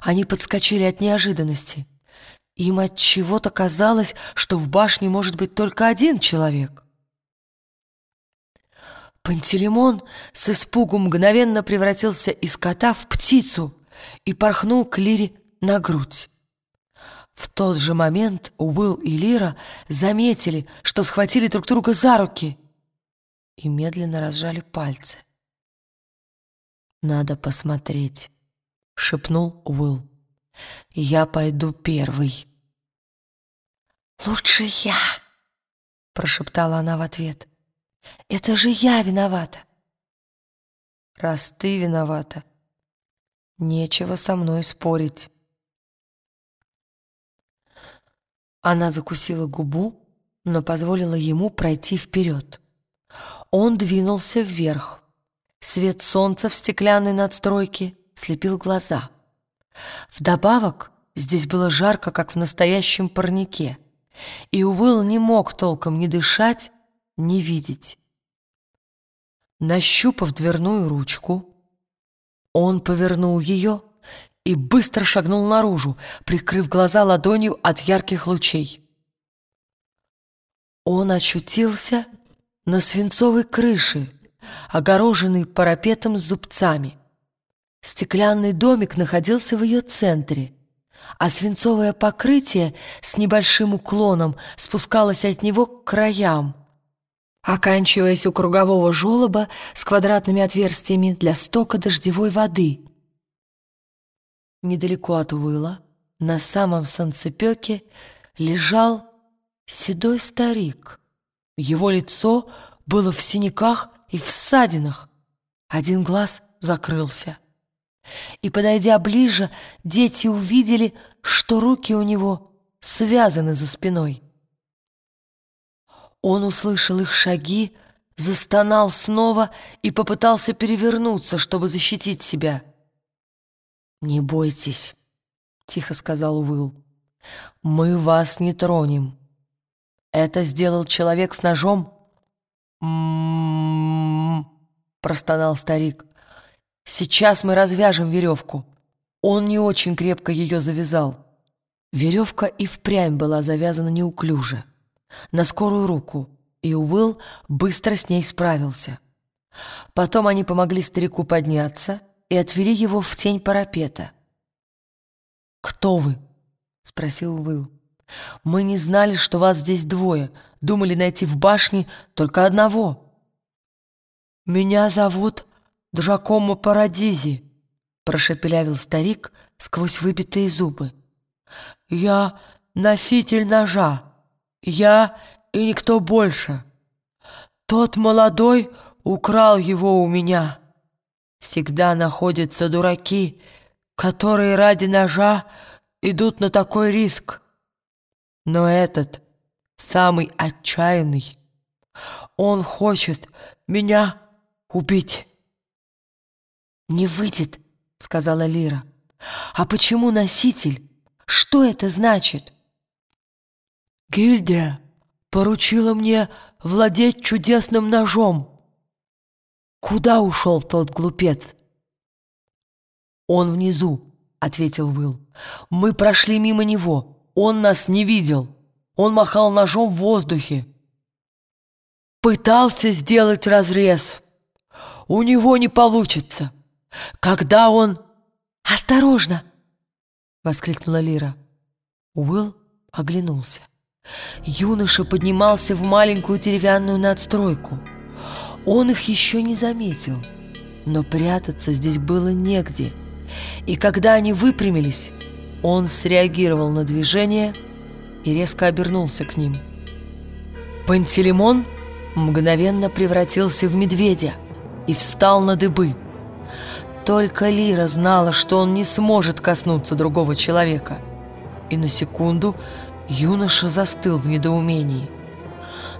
Они подскочили от неожиданности. Им от чего-то казалось, что в башне может быть только один человек. Пантелеймон с испугу мгновенно превратился из кота в птицу и порхнул к Лире на грудь. В тот же момент Уилл и Лира заметили, что схватили друг друга за руки и медленно разжали пальцы. «Надо посмотреть», — шепнул Уилл. «Я пойду первый». «Лучше я», — прошептала она в ответ. «Это же я виновата». «Раз ты виновата, нечего со мной спорить». Она закусила губу, но позволила ему пройти вперед. Он двинулся вверх. Свет солнца в стеклянной надстройке слепил глаза. Вдобавок, здесь было жарко, как в настоящем парнике, и Уилл не мог толком ни дышать, ни видеть. Нащупав дверную ручку, он повернул ее и быстро шагнул наружу, прикрыв глаза ладонью от ярких лучей. Он очутился на свинцовой крыше, огороженной парапетом с зубцами. Стеклянный домик находился в ее центре, а свинцовое покрытие с небольшим уклоном спускалось от него к краям, оканчиваясь у кругового желоба с квадратными отверстиями для стока дождевой воды, Недалеко от Уилла, на самом санцепёке, лежал седой старик. Его лицо было в синяках и в ссадинах. Один глаз закрылся. И, подойдя ближе, дети увидели, что руки у него связаны за спиной. Он услышал их шаги, застонал снова и попытался перевернуться, чтобы защитить себя — «Не бойтесь», — тихо сказал Уилл. «Мы вас не тронем. Это сделал человек с ножом?» «М-м-м», простонал старик. «Сейчас мы развяжем веревку». Он не очень крепко ее завязал. Веревка и впрямь была завязана неуклюже, на скорую руку, и Уилл быстро с ней справился. Потом они помогли старику подняться — и отвели его в тень парапета. «Кто вы?» — спросил Уилл. «Мы не знали, что вас здесь двое. Думали найти в башне только одного». «Меня зовут Джакомо Парадизи», — прошепелявил старик сквозь выбитые зубы. «Я носитель ножа. Я и никто больше. Тот молодой украл его у меня». Всегда находятся дураки, которые ради ножа идут на такой риск. Но этот самый отчаянный. Он хочет меня убить. «Не выйдет», — сказала Лира. «А почему носитель? Что это значит?» «Гильдия поручила мне владеть чудесным ножом», Куда ушел тот глупец? Он внизу, ответил Уилл. Мы прошли мимо него. Он нас не видел. Он махал ножом в воздухе. Пытался сделать разрез. У него не получится. Когда он... «Осторожно!» — воскликнула Лира. Уилл оглянулся. Юноша поднимался в маленькую деревянную надстройку — он их еще не заметил, но прятаться здесь было негде. И когда они выпрямились, он среагировал на движение и резко обернулся к ним. Пантелеймон мгновенно превратился в медведя и встал на дыбы. Только Лира знала, что он не сможет коснуться другого человека. И на секунду юноша застыл в недоумении.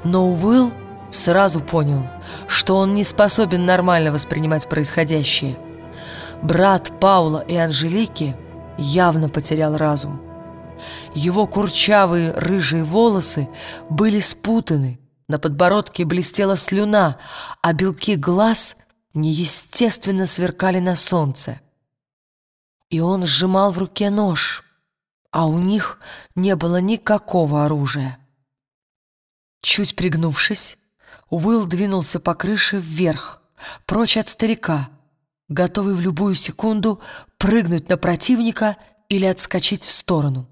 Но Уилл сразу понял, что он не способен нормально воспринимать происходящее. Брат Паула и Анжелики явно потерял разум. Его курчавые рыжие волосы были спутаны, на подбородке блестела слюна, а белки глаз неестественно сверкали на солнце. и он сжимал в руке нож, а у них не было никакого оружия. Чуть пригнувшись, Уилл двинулся по крыше вверх, прочь от старика, готовый в любую секунду прыгнуть на противника или отскочить в сторону.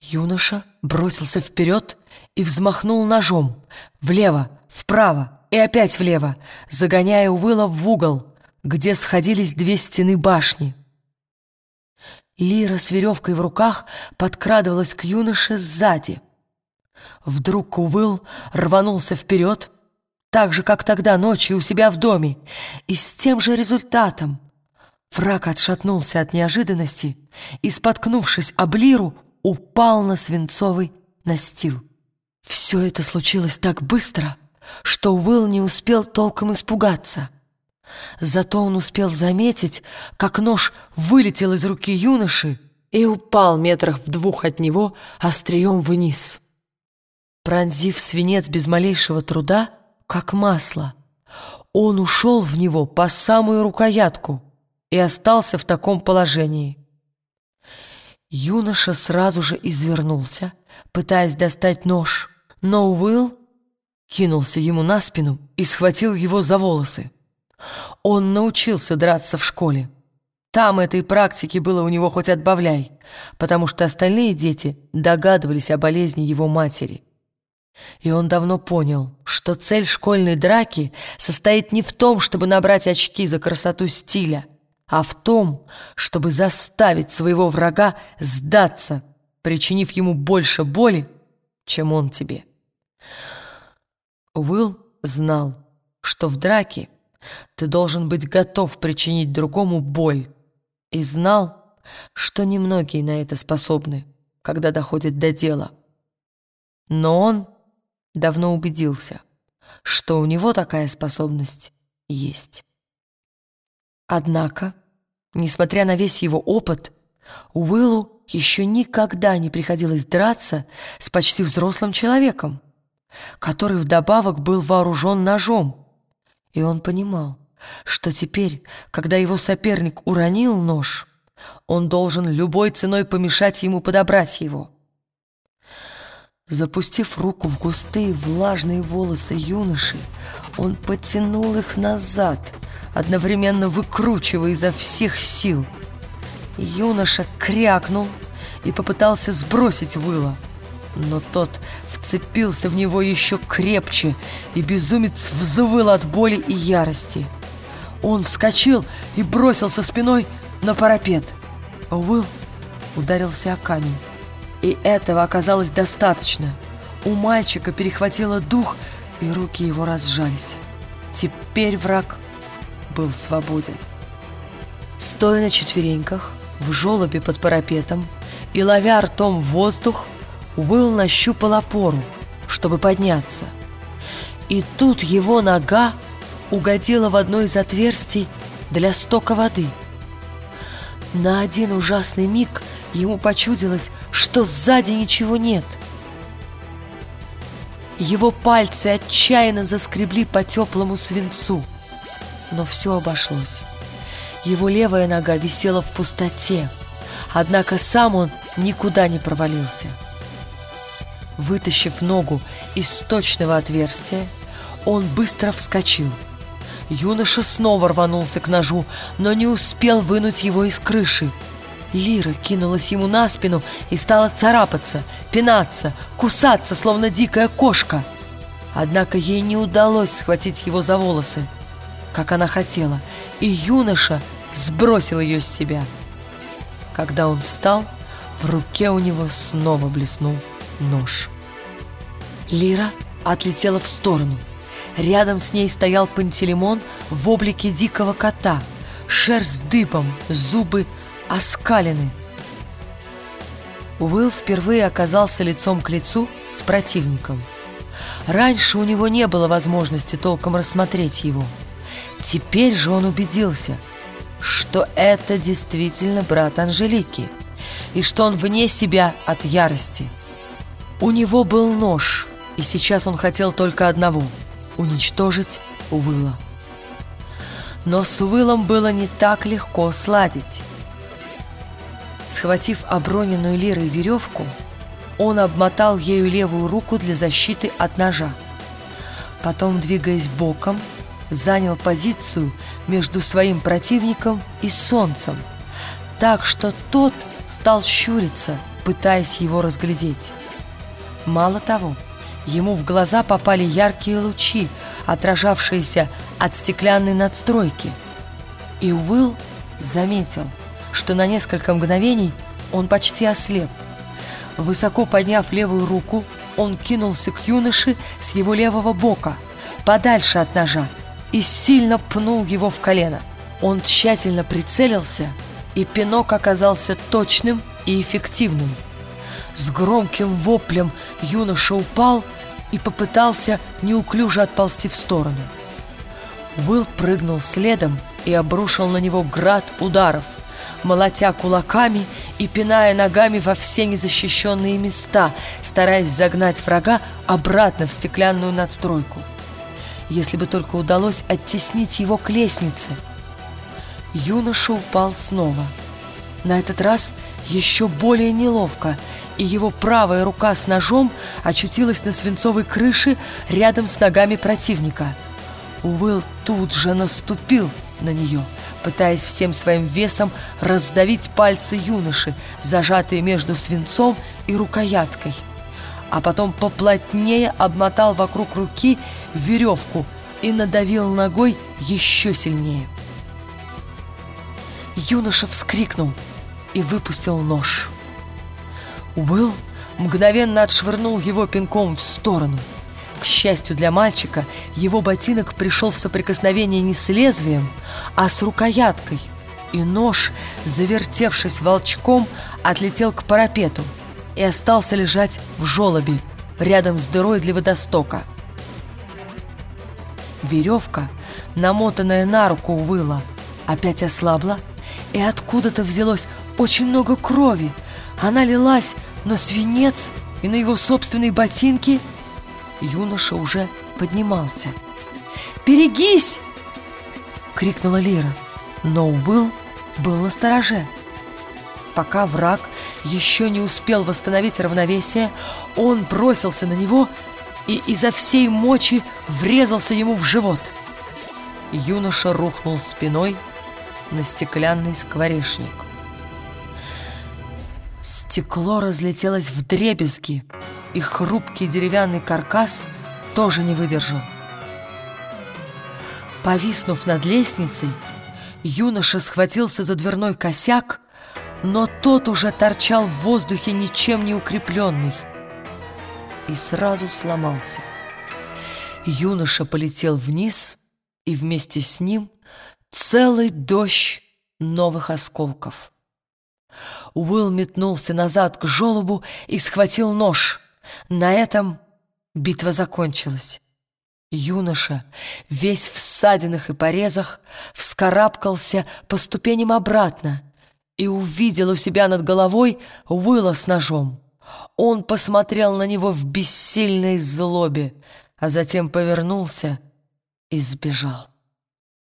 Юноша бросился вперед и взмахнул ножом влево, вправо и опять влево, загоняя Уилла в угол, где сходились две стены башни. Лира с веревкой в руках подкрадывалась к юноше сзади. Вдруг Уилл рванулся вперед, так же, как тогда ночью у себя в доме, и с тем же результатом. Враг отшатнулся от неожиданности и, споткнувшись об Лиру, упал на свинцовый настил. Все это случилось так быстро, что Уилл не успел толком испугаться. Зато он успел заметить, как нож вылетел из руки юноши и упал метрах в двух от него острием вниз. Пронзив свинец без малейшего труда, как масло, он ушел в него по самую рукоятку и остался в таком положении. Юноша сразу же извернулся, пытаясь достать нож, но Уилл кинулся ему на спину и схватил его за волосы. Он научился драться в школе. Там этой практики было у него хоть отбавляй, потому что остальные дети догадывались о болезни его матери. И он давно понял, что цель школьной драки состоит не в том, чтобы набрать очки за красоту стиля, а в том, чтобы заставить своего врага сдаться, причинив ему больше боли, чем он тебе. Уилл знал, что в драке ты должен быть готов причинить другому боль, и знал, что немногие на это способны, когда доходит до дела. Но он давно убедился, что у него такая способность есть. Однако, несмотря на весь его опыт, Уиллу еще никогда не приходилось драться с почти взрослым человеком, который вдобавок был вооружен ножом. И он понимал, что теперь, когда его соперник уронил нож, он должен любой ценой помешать ему подобрать его. Запустив руку в густые влажные волосы юноши, он потянул их назад — одновременно выкручивая изо всех сил. Юноша крякнул и попытался сбросить Уилла, но тот вцепился в него еще крепче, и безумец взвыл от боли и ярости. Он вскочил и бросился спиной на парапет, а Уилл ударился о камень. И этого оказалось достаточно. У мальчика перехватило дух, и руки его разжались. Теперь враг был свободен. Стоя на четвереньках, в желобе под парапетом и ловя ртом воздух, Уилл нащупал опору, чтобы подняться. И тут его нога угодила в одно из отверстий для стока воды. На один ужасный миг ему почудилось, что сзади ничего нет. Его пальцы отчаянно заскребли по теплому свинцу – но все обошлось. Его левая нога висела в пустоте, однако сам он никуда не провалился. Вытащив ногу из сточного отверстия, он быстро вскочил. Юноша снова рванулся к ножу, но не успел вынуть его из крыши. Лира кинулась ему на спину и стала царапаться, пинаться, кусаться, словно дикая кошка. Однако ей не удалось схватить его за волосы как она хотела, и юноша сбросил ее с себя. Когда он встал, в руке у него снова блеснул нож. Лира отлетела в сторону. Рядом с ней стоял Пантелеймон в облике дикого кота, шерсть дыбом, зубы оскалены. Уилл впервые оказался лицом к лицу с противником. Раньше у него не было возможности толком рассмотреть его – Теперь же он убедился, что это действительно брат Анжелики, и что он вне себя от ярости. У него был нож, и сейчас он хотел только одного — уничтожить Уилла. Но с Уиллом было не так легко сладить. Схватив оброненную лирой веревку, он обмотал ею левую руку для защиты от ножа. Потом, двигаясь боком, занял позицию между своим противником и солнцем, так что тот стал щуриться, пытаясь его разглядеть. Мало того, ему в глаза попали яркие лучи, отражавшиеся от стеклянной надстройки. И Уилл заметил, что на несколько мгновений он почти ослеп. Высоко подняв левую руку, он кинулся к юноше с его левого бока, подальше от ножа, и сильно пнул его в колено. Он тщательно прицелился, и пинок оказался точным и эффективным. С громким воплем юноша упал и попытался неуклюже отползти в сторону. Уилл прыгнул следом и обрушил на него град ударов, молотя кулаками и пиная ногами во все незащищенные места, стараясь загнать врага обратно в стеклянную надстройку. Если бы только удалось оттеснить его к лестнице. Юноша упал снова. На этот раз еще более неловко, и его правая рука с ножом очутилась на свинцовой крыше рядом с ногами противника. Уилл тут же наступил на нее, пытаясь всем своим весом раздавить пальцы юноши, зажатые между свинцом и рукояткой. А потом поплотнее обмотал вокруг руки веревку и надавил ногой еще сильнее. Юноша вскрикнул и выпустил нож. Уилл мгновенно отшвырнул его пинком в сторону. К счастью для мальчика, его ботинок пришел в соприкосновение не с лезвием, а с рукояткой, и нож, завертевшись волчком, отлетел к парапету и остался лежать в желобе рядом с дырой для водостока. Веревка, намотанная на руку Уилла, опять ослабла, и откуда-то взялось очень много крови. Она лилась на свинец и на его собственные ботинки. Юноша уже поднимался. «Берегись!» — крикнула Лира. Но Уилл был на стороже. Пока враг еще не успел восстановить равновесие, он бросился на него и изо всей мочи врезался ему в живот. Юноша рухнул спиной на стеклянный скворечник. Стекло разлетелось в дребезги, и хрупкий деревянный каркас тоже не выдержал. Повиснув над лестницей, юноша схватился за дверной косяк, но тот уже торчал в воздухе ничем не укрепленный и сразу сломался. Юноша полетел вниз, и вместе с ним целый дождь новых осколков. Уилл метнулся назад к желобу и схватил нож. На этом битва закончилась. Юноша, весь в ссадинах и порезах, вскарабкался по ступеням обратно и увидел у себя над головой Уилла с ножом. Он посмотрел на него в бессильной злобе, а затем повернулся и сбежал.